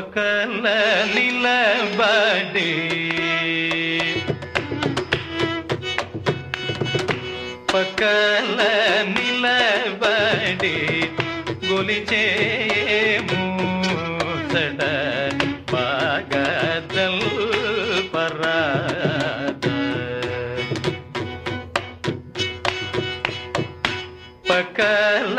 పక్కన నిలబడి. పక్కన నిలబడి. గొలిచేము సడ బాగదల్ పరాద. పక్కల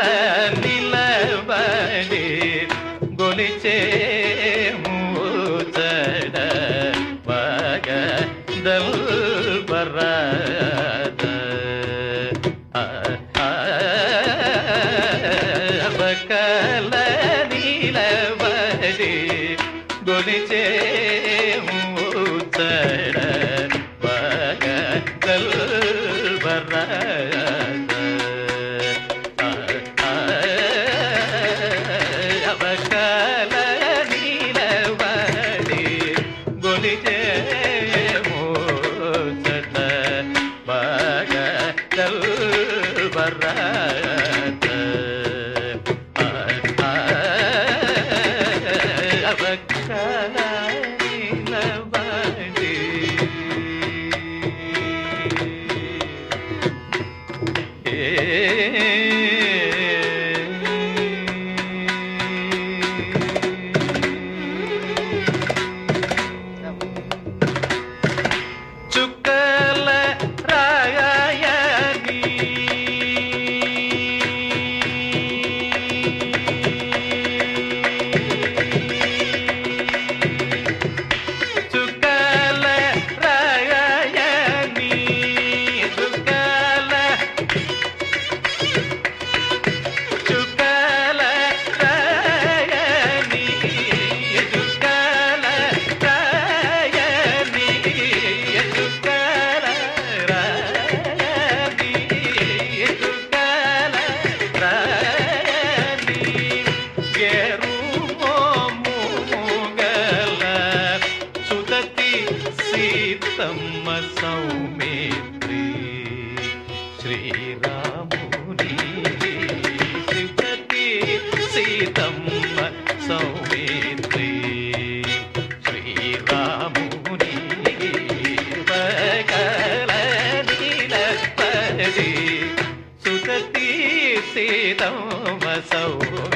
ಬಸವು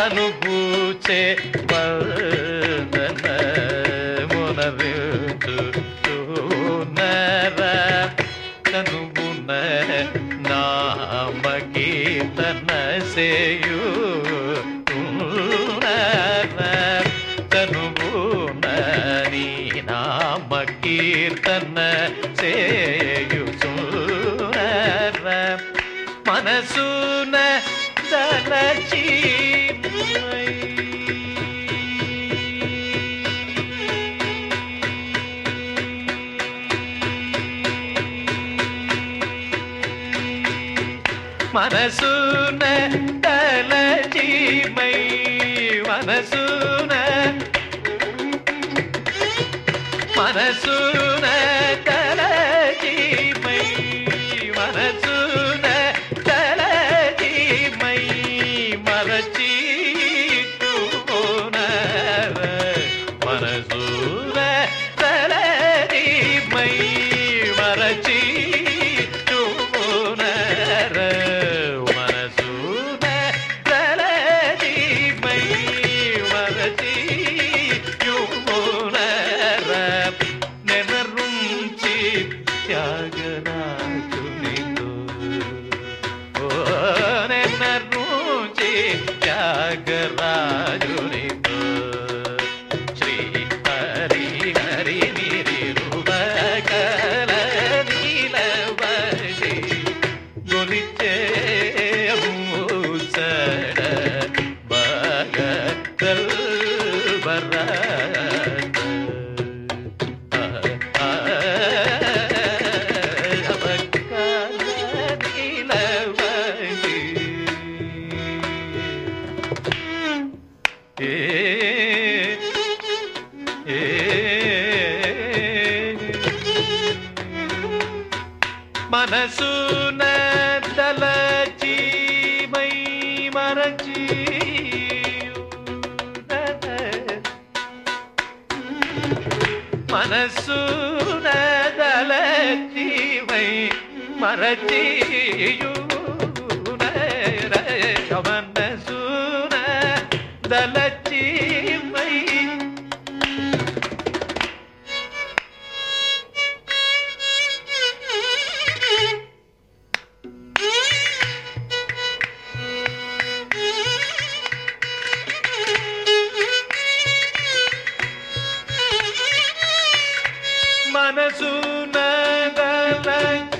తను గూచే మనసున తలచీమై మనసున. మనసున మనసున తలచి మై మరచి మనసున తలచి మై మరచియున శవన్ മനസ്സു നഗലൈ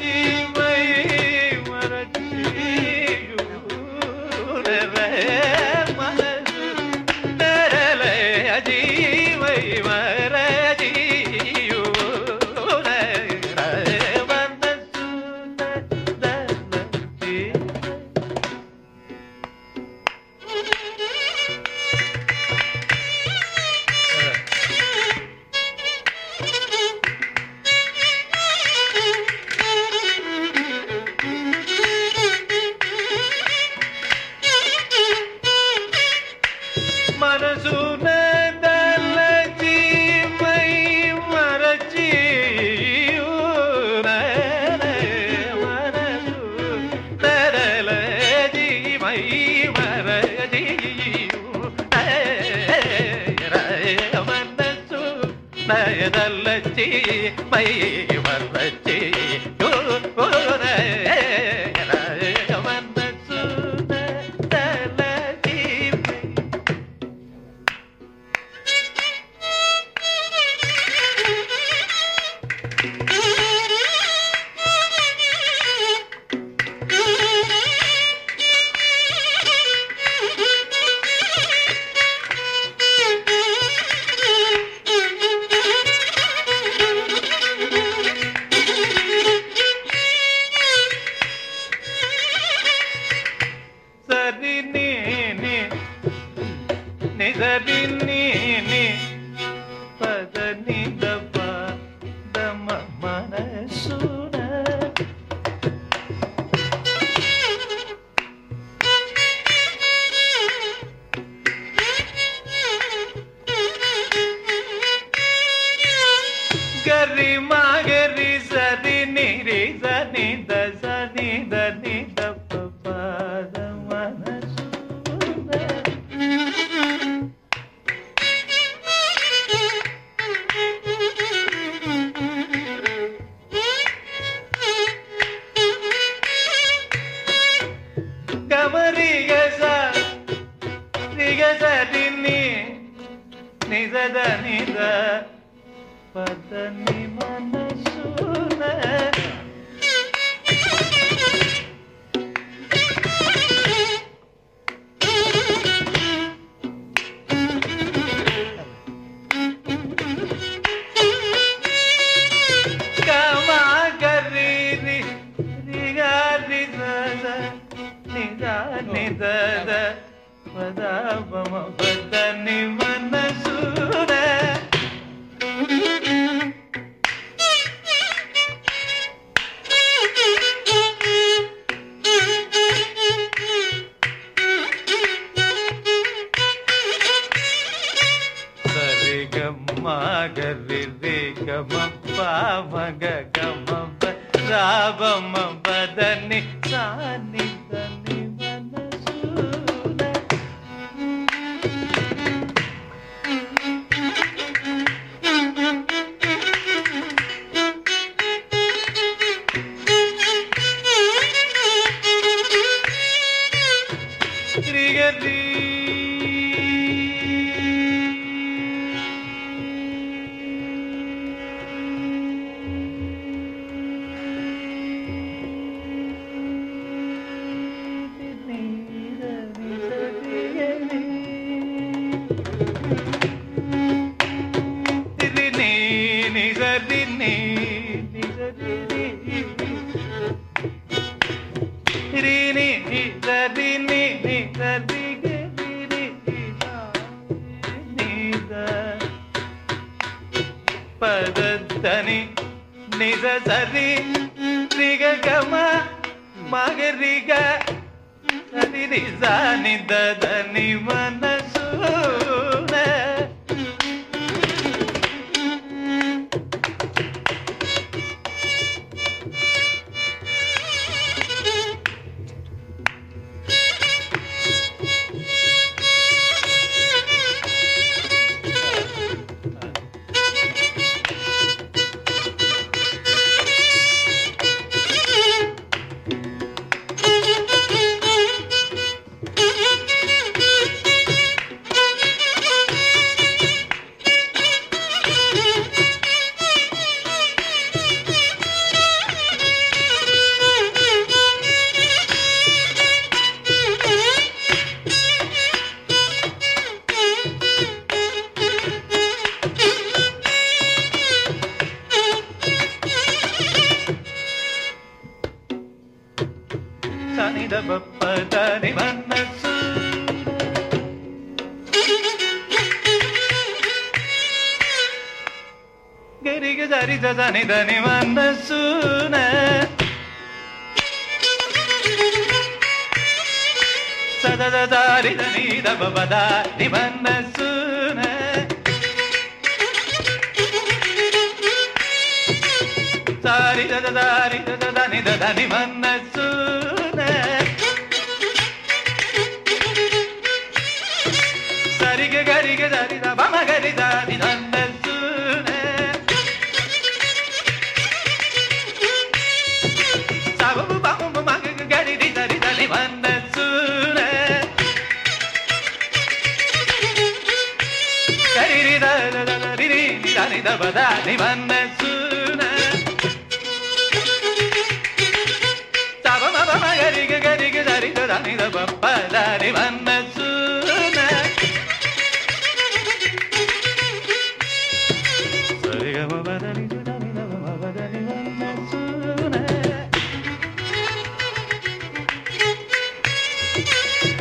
ஐயே मम पतनिव ದನಿವನ தனிதனி வந்த சூன சததாரிதனி தபபதா நிபந்த சூன சாரிததாரிததனிதனி வந்த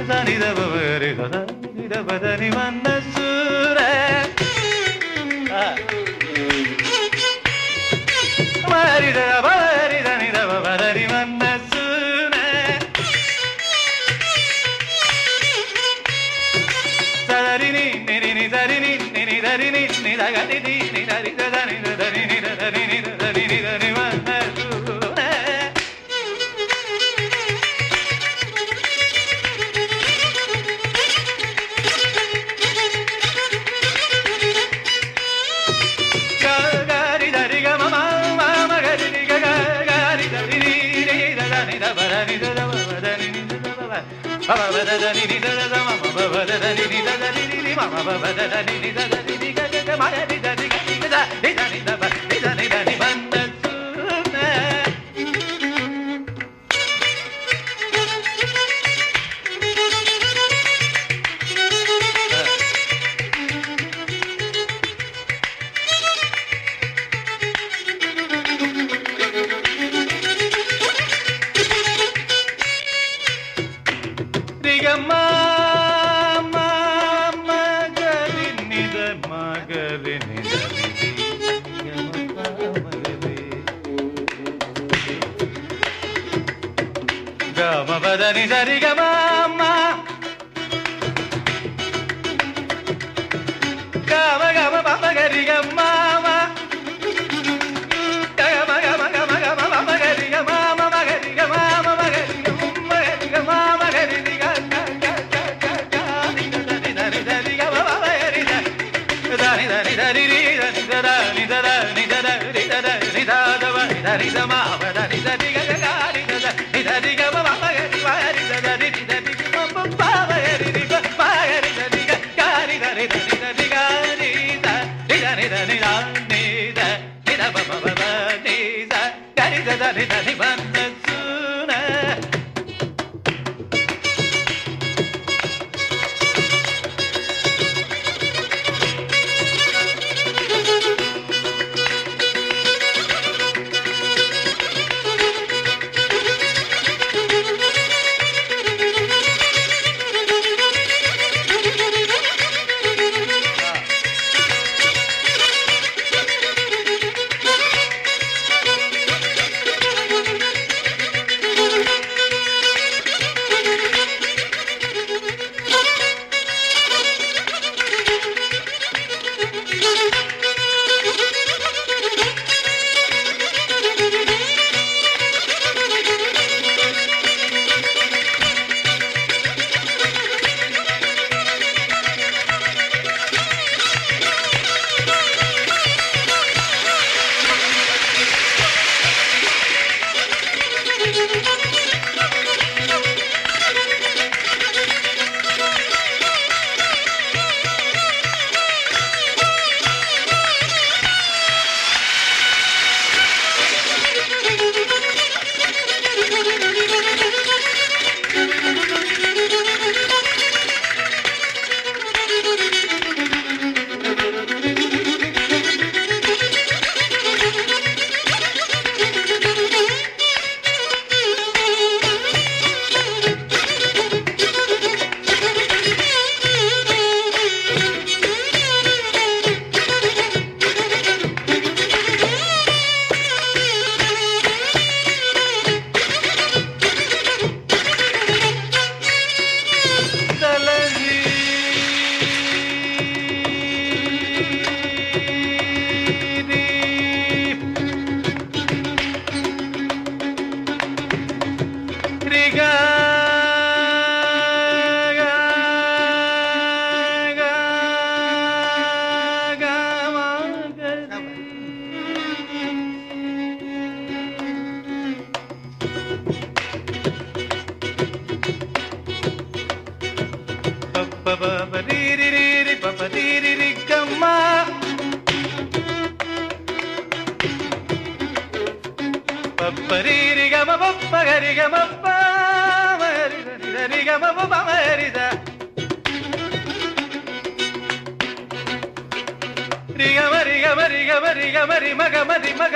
ಸನಿದವರಿ ಬದನಿ ಬಂದ ಸೂರ ಮರಿದ Mama, గమపదని సరిగమా గమ గమ పమ గరిగమ్మ. தரி தரி வந்த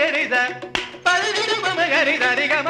Haritha பல்லிடும் Haritha ரிகம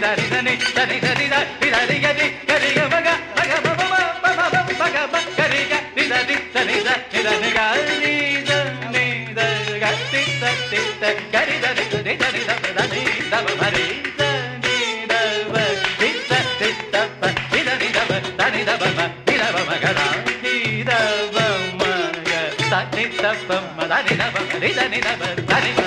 da da da da da தனிதவர் தனி